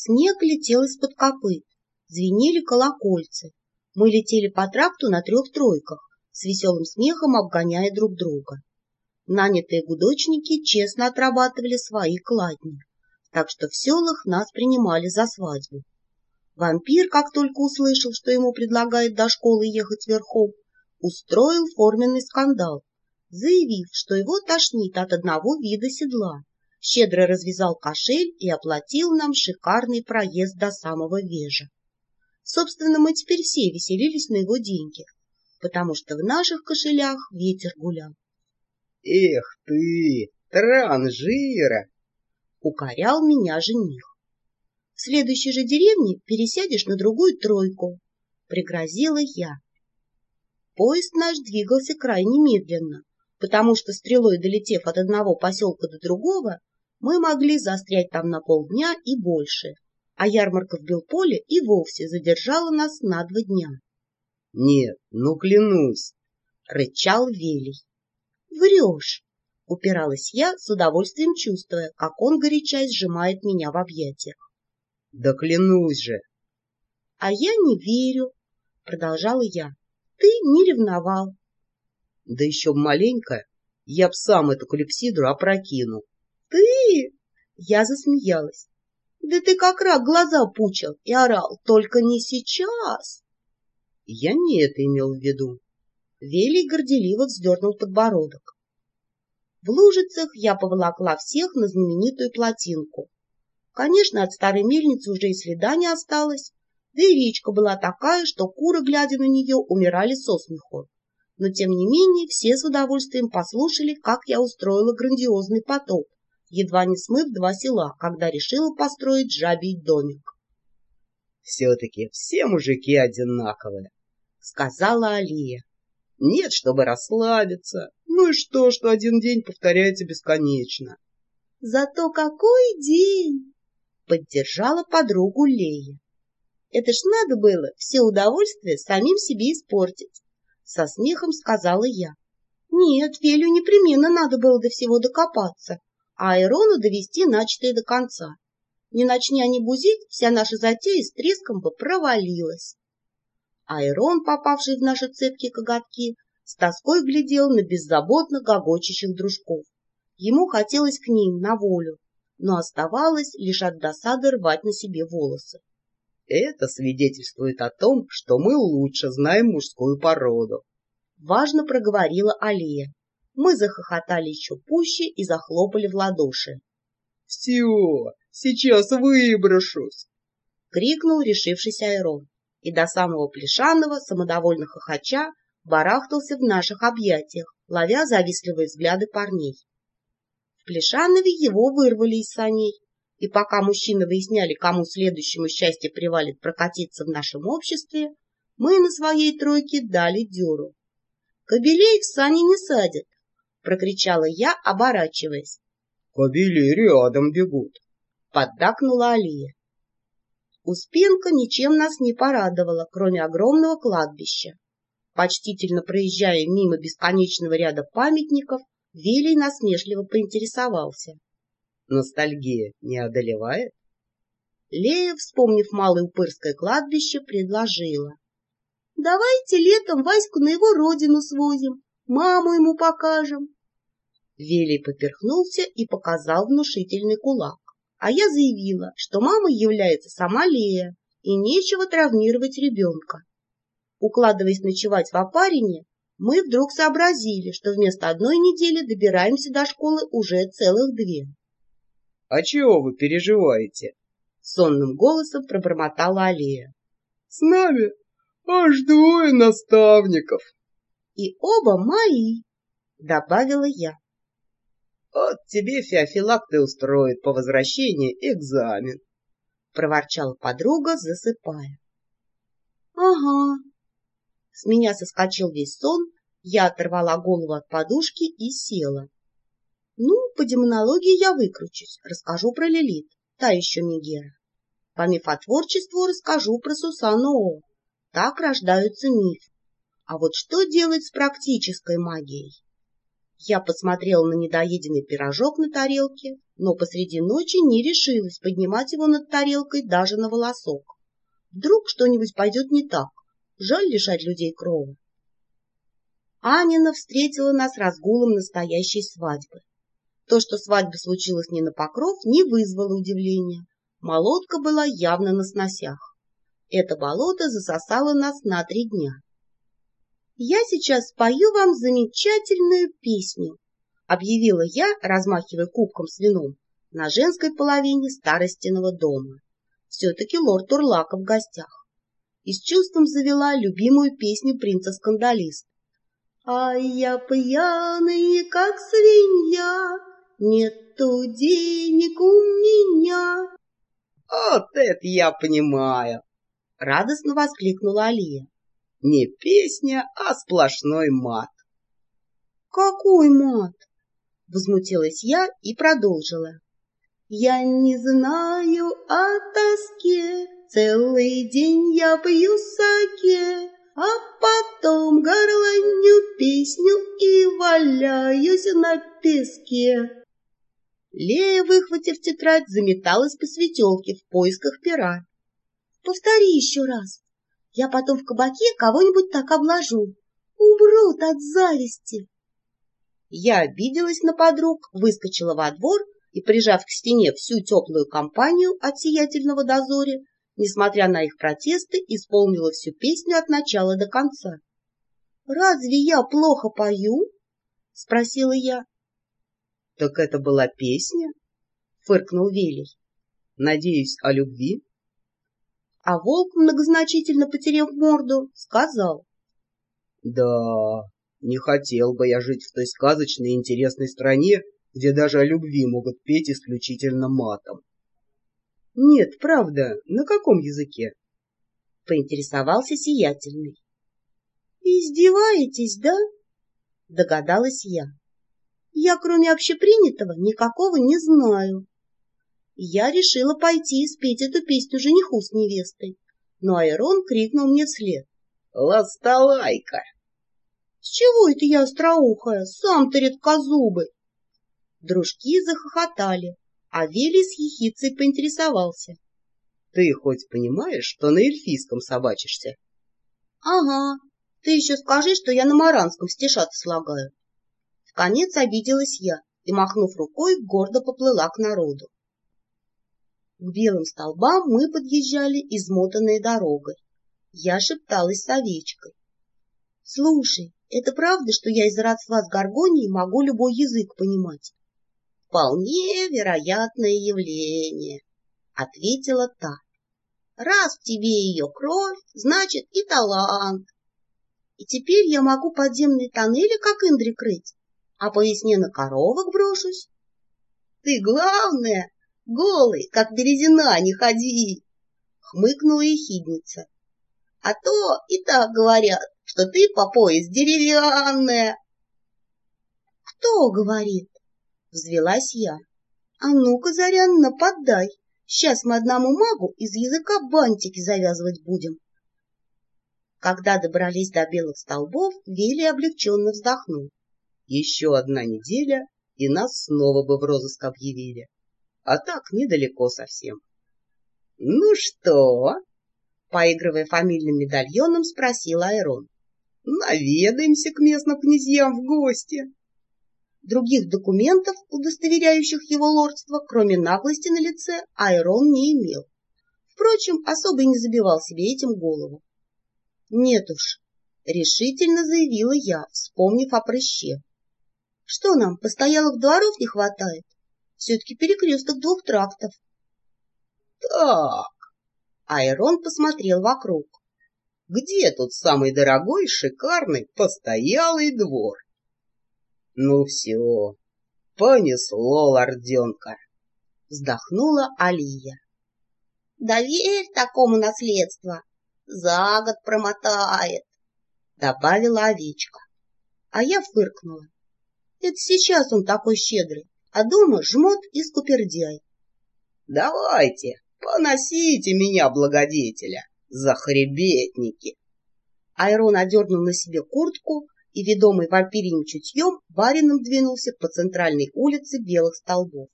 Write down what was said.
Снег летел из-под копыт, звенели колокольцы. Мы летели по тракту на трех тройках, с веселым смехом обгоняя друг друга. Нанятые гудочники честно отрабатывали свои кладни, так что в селах нас принимали за свадьбу. Вампир, как только услышал, что ему предлагают до школы ехать верхом, устроил форменный скандал, заявив, что его тошнит от одного вида седла, щедро развязал кошель и оплатил нам шикарный проезд до самого Вежа. Собственно, мы теперь все веселились на его деньги, потому что в наших кошелях ветер гулял. «Эх ты, транжира!» — укорял меня жених. «В следующей же деревне пересядешь на другую тройку», — пригрозила я. Поезд наш двигался крайне медленно, потому что, стрелой долетев от одного поселка до другого, мы могли застрять там на полдня и больше, а ярмарка в Белполе и вовсе задержала нас на два дня. — Нет, ну клянусь! — рычал Велий. Врешь! — упиралась я, с удовольствием чувствуя, как он горяча сжимает меня в объятиях. — Да клянусь же! — А я не верю, — продолжала я. — Ты не ревновал. — Да еще маленько, я б сам эту клепсидру опрокинул. — я засмеялась. — Да ты как рак глаза пучил и орал, только не сейчас. Я не это имел в виду. Велий горделиво вздернул подбородок. В лужицах я поволокла всех на знаменитую плотинку. Конечно, от старой мельницы уже и следа не осталось, да и речка была такая, что куры, глядя на нее, умирали со смеху. Но, тем не менее, все с удовольствием послушали, как я устроила грандиозный потоп, едва не смыв два села, когда решила построить жабий домик. — Все-таки все мужики одинаковые, — сказала Алия. Нет, чтобы расслабиться. Ну и что, что один день повторяется бесконечно? — Зато какой день! — поддержала подругу Лея. — Это ж надо было все удовольствие самим себе испортить, — со смехом сказала я. — Нет, Фелю непременно надо было до всего докопаться, а Айрону довести начатое до конца. Не начни они бузить, вся наша затея с треском бы провалилась. Айрон, попавший в наши цепкие коготки, с тоской глядел на беззаботно гогочащих дружков. Ему хотелось к ним на волю, но оставалось лишь от досады рвать на себе волосы. Это свидетельствует о том, что мы лучше знаем мужскую породу. Важно проговорила Алия. Мы захохотали еще пуще и захлопали в ладоши. — Все, сейчас выброшусь! — крикнул решившийся Айрон и до самого Плешанова, самодовольно хохоча, барахтался в наших объятиях, ловя завистливые взгляды парней. В Плешанове его вырвали из саней, и пока мужчины выясняли, кому следующему счастье привалит прокатиться в нашем обществе, мы на своей тройке дали дёру. «Кобелей в сани не садят!» — прокричала я, оборачиваясь. «Кобели рядом бегут!» — поддакнула Алия. Успенка ничем нас не порадовала, кроме огромного кладбища. Почтительно проезжая мимо бесконечного ряда памятников, Велий насмешливо поинтересовался. Ностальгия не одолевает? Лея, вспомнив Малое Упырское кладбище, предложила. — Давайте летом Ваську на его родину свозим, маму ему покажем. Велий поперхнулся и показал внушительный кулак а я заявила, что мамой является сама Лея, и нечего травмировать ребенка. Укладываясь ночевать в опарине, мы вдруг сообразили, что вместо одной недели добираемся до школы уже целых две. — А чего вы переживаете? — сонным голосом пробормотала Алия. — С нами аж двое наставников. — И оба мои, — добавила я. Вот тебе Феофилакты устроит по возвращении экзамен, — проворчала подруга, засыпая. — Ага. С меня соскочил весь сон, я оторвала голову от подушки и села. Ну, по демонологии я выкручусь, расскажу про Лилит, та еще Мегера. По мифотворчеству расскажу про Сусану О. Так рождаются мифы. А вот что делать с практической магией? Я посмотрела на недоеденный пирожок на тарелке, но посреди ночи не решилась поднимать его над тарелкой даже на волосок. Вдруг что-нибудь пойдет не так. Жаль лишать людей крова. Анина встретила нас разгулом настоящей свадьбы. То, что свадьба случилась не на покров, не вызвало удивления. Молодка была явно на сносях. Это болото засосало нас на три дня. «Я сейчас спою вам замечательную песню», — объявила я, размахивая кубком с вином, на женской половине старостиного дома. Все-таки лорд Урлака в гостях. И с чувством завела любимую песню принца-скандалиста. А я пьяный, как свинья, Нету денег у меня. Вот это я понимаю! Радостно воскликнула Алия. Не песня, а сплошной мат. Какой мат? Возмутилась я и продолжила. Я не знаю о тоске, Целый день я пью саке, а потом горланю песню и валяюсь на песке. Лея, выхватив тетрадь, заметалась по светелке в поисках пера. — Повтори еще раз. Я потом в кабаке кого-нибудь так обложу. Умрут от зависти. Я обиделась на подруг, выскочила во двор и, прижав к стене всю теплую компанию от сиятельного дозоре, несмотря на их протесты, исполнила всю песню от начала до конца. — Разве я плохо пою? — спросила я. — Так это была песня? — фыркнул Велий. — Надеюсь, о любви? А волк, многозначительно потеряв морду, сказал. — Да, не хотел бы я жить в той сказочной и интересной стране, где даже о любви могут петь исключительно матом. Нет, правда, на каком языке? Поинтересовался сиятельный. Издеваетесь, да? Догадалась я. Я, кроме общепринятого, никакого не знаю. Я решила пойти и спеть эту песню жениху с невестой, но Айрон крикнул мне вслед. «Ласталайка!» «С чего это я остроухая? Сам-то редкозубый!» Дружки захохотали, а Вилли с ехицей поинтересовался. — Ты хоть понимаешь, что на эльфийском собачишься? — Ага. Ты еще скажи, что я на маранском стишат слагаю. В конец обиделась я и, махнув рукой, гордо поплыла к народу. К белым столбам мы подъезжали измотанной дорогой. Я шепталась с овечкой. — Слушай, это правда, что я из родства с Гаргонией могу любой язык понимать? вполне вероятное явление, — ответила та. Раз в тебе ее кровь, значит и талант. И теперь я могу подземные тоннели, как Индри, крыть, а по весне на коровок брошусь. Ты, главное, голый, как березина, не ходи, — хмыкнула ехидница. А то и так говорят, что ты по пояс деревянная. Кто говорит? Взвелась я. А ну-ка, Зарянна, поддай. Сейчас мы одному магу из языка бантики завязывать будем. Когда добрались до белых столбов, Вилли облегченно вздохнул. Еще одна неделя, и нас снова бы в розыск объявили. А так недалеко совсем. — Ну что? — поигрывая фамильным медальоном, спросил Айрон. — Наведаемся к местным князьям в гости. Других документов, удостоверяющих его лордство, кроме наглости на лице, Айрон не имел. Впрочем, особо и не забивал себе этим голову. Нет уж, решительно заявила я, вспомнив о прыще. Что нам, постоялых дворов не хватает? Все-таки перекресток двух трактов. Так, Айрон посмотрел вокруг. Где тут самый дорогой, шикарный, постоялый двор? Ну все, понесло лорденка. Вздохнула Алия. Доверь такому наследство, за год промотает, добавила овечка. А я фыркнула. Это сейчас он такой щедрый, а дома жмот и скупердяй. Давайте, поносите меня, благодетеля, за хребетники. Айрон одернул на себе куртку и, ведомый вампирьим чутьем, барином двинулся по центральной улице Белых Столбов.